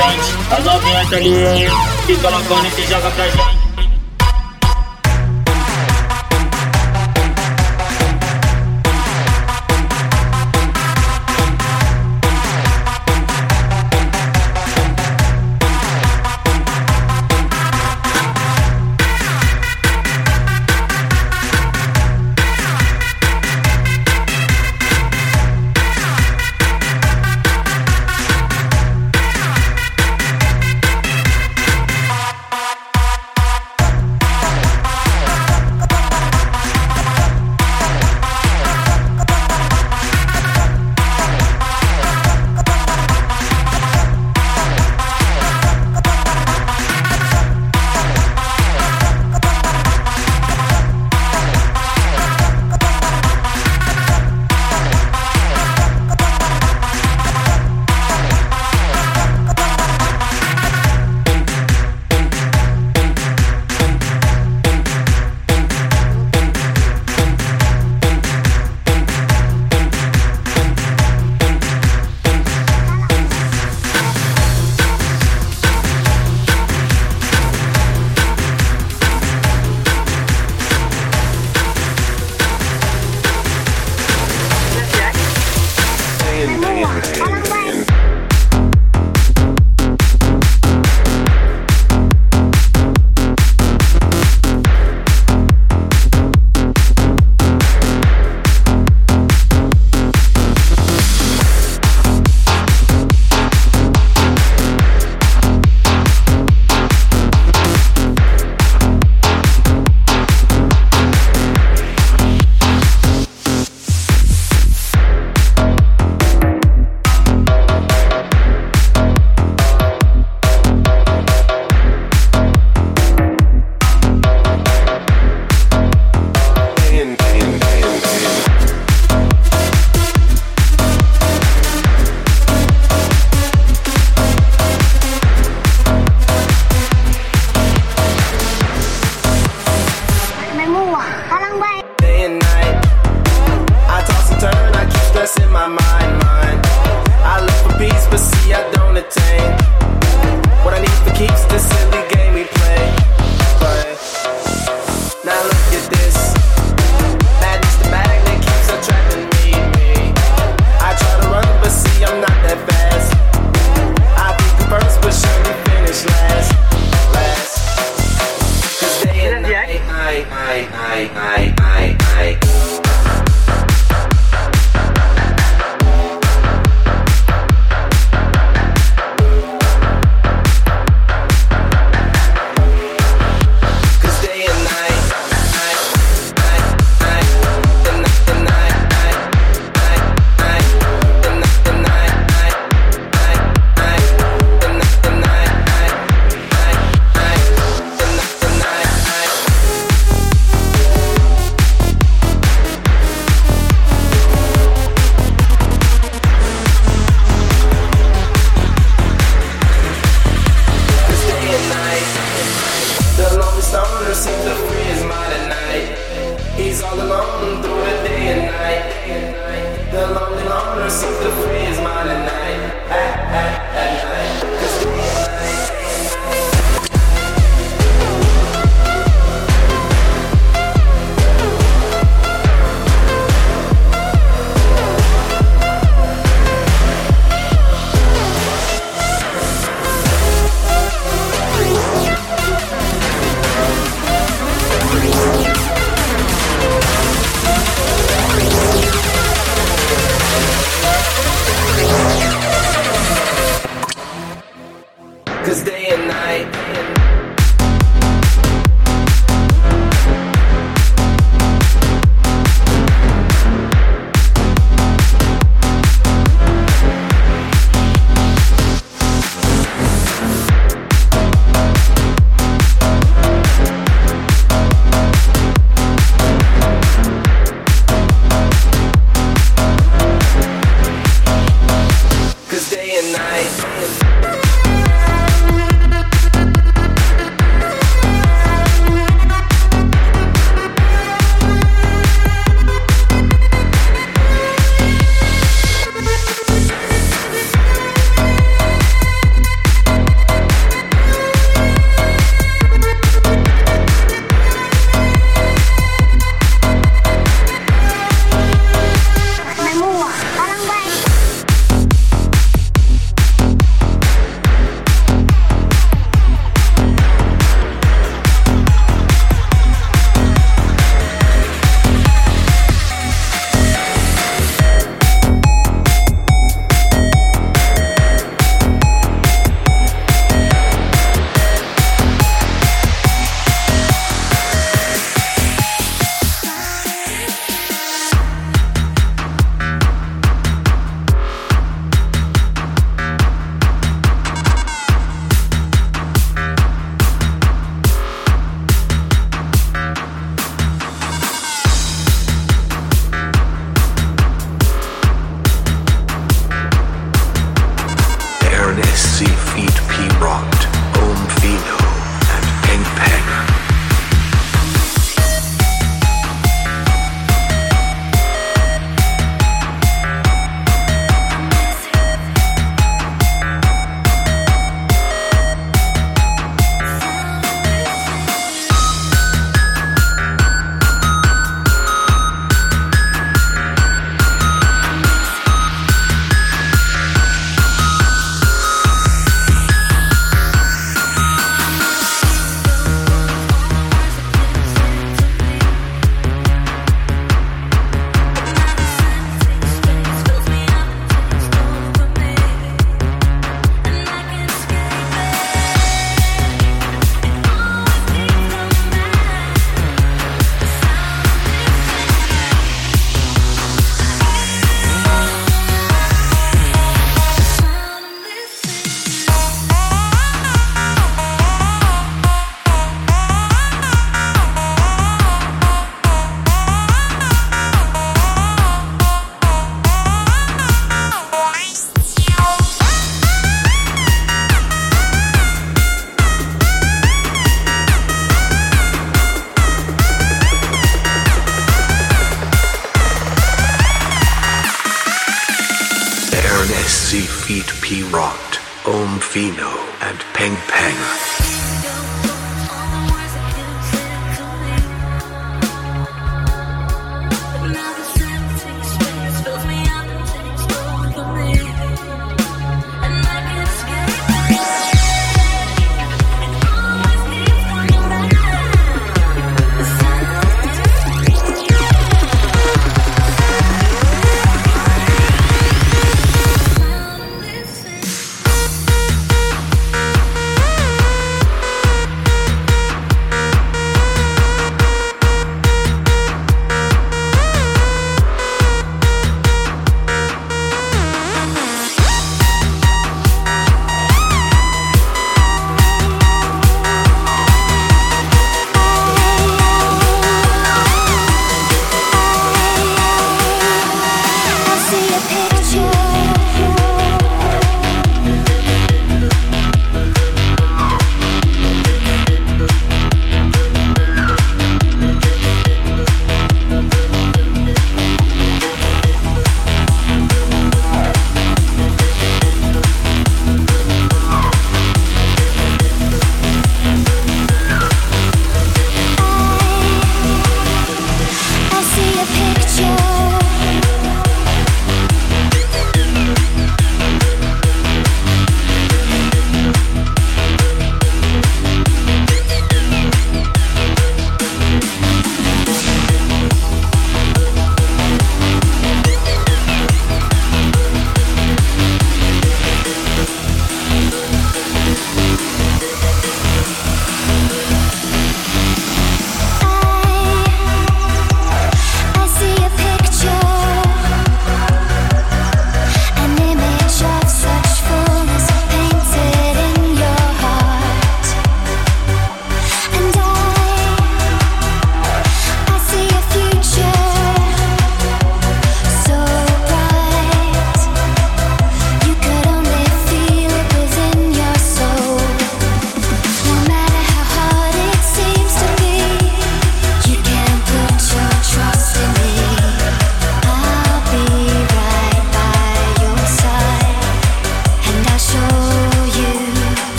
tá presente, as novinhas ali, fica loucona e se joga pra gente.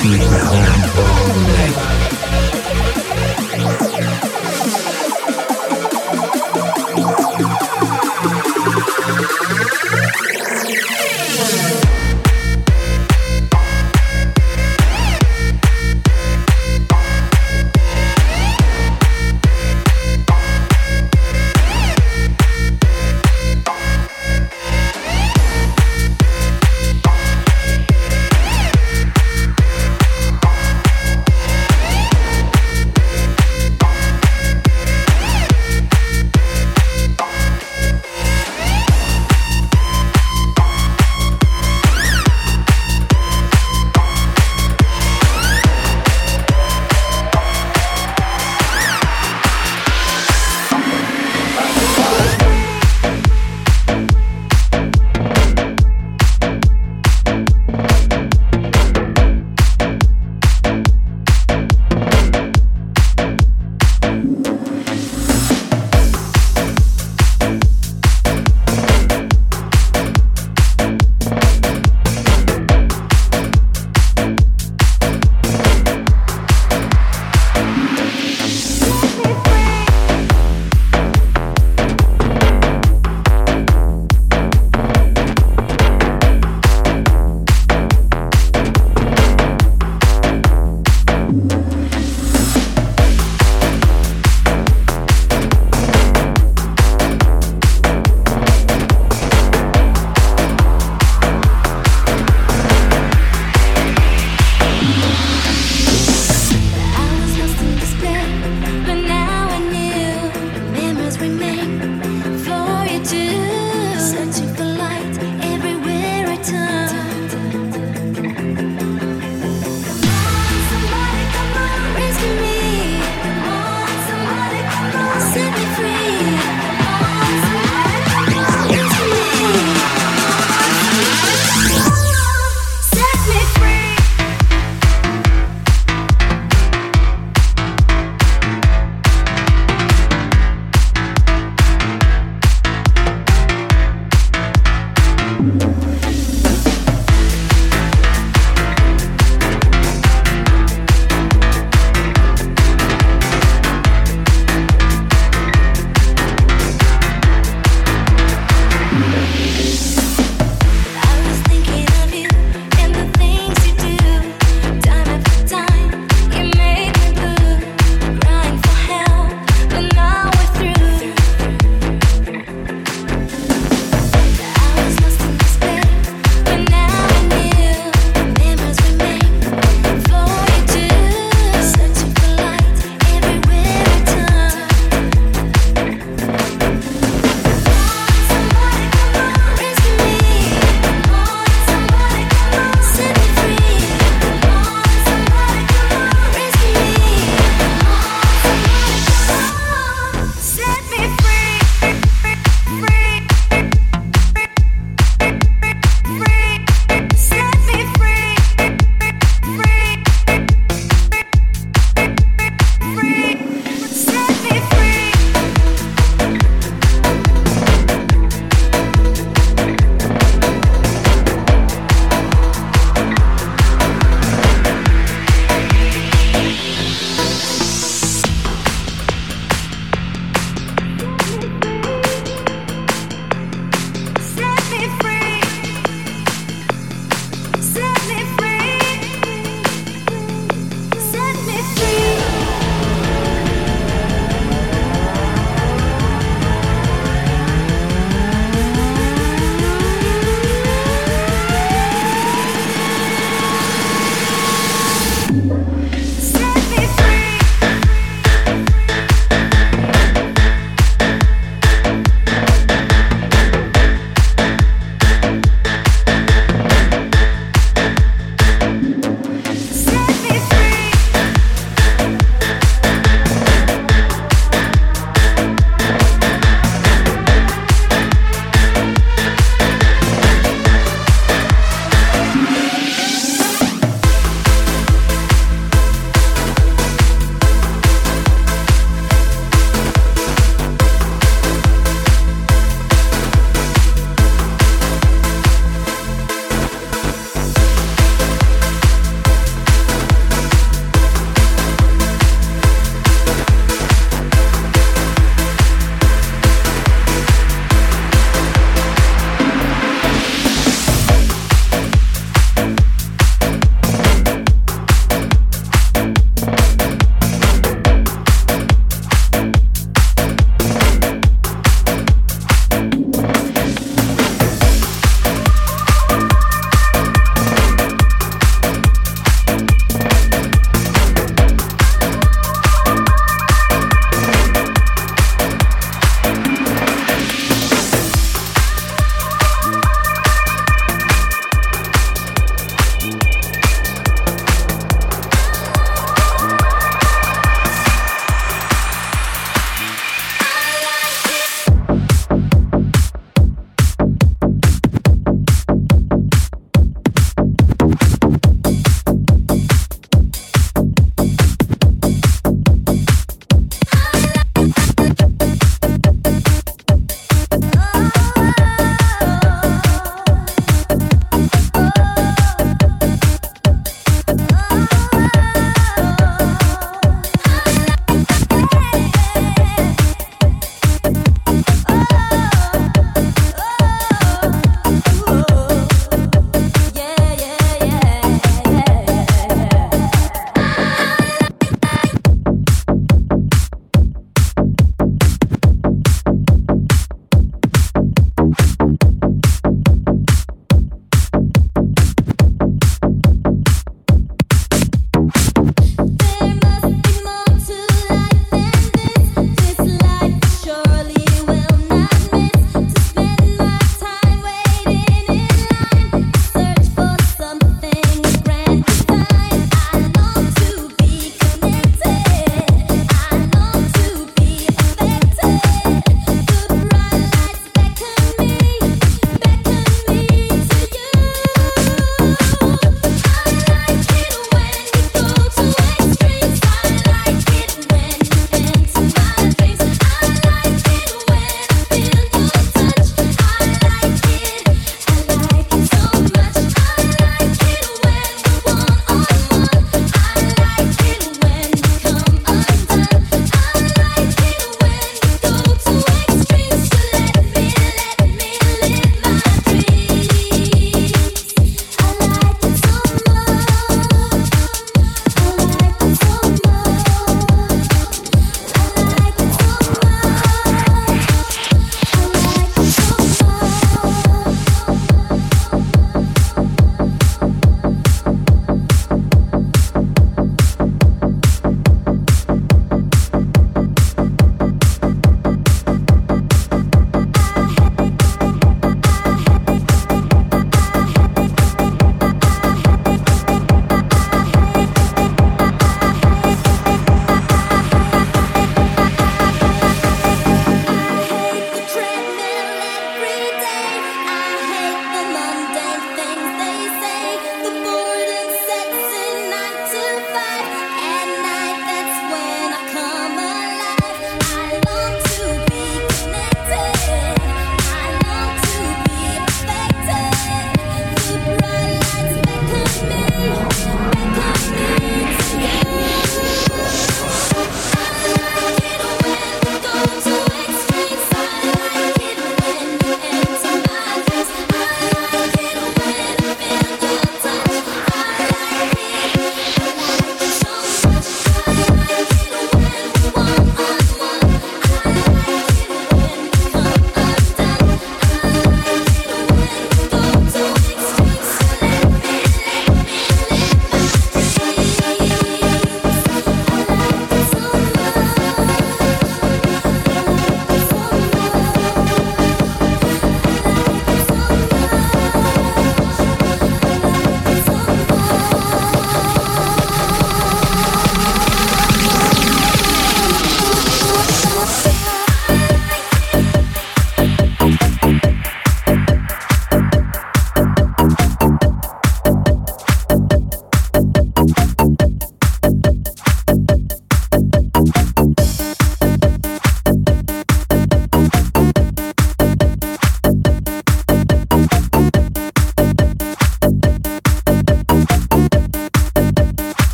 Deep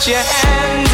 Put your hand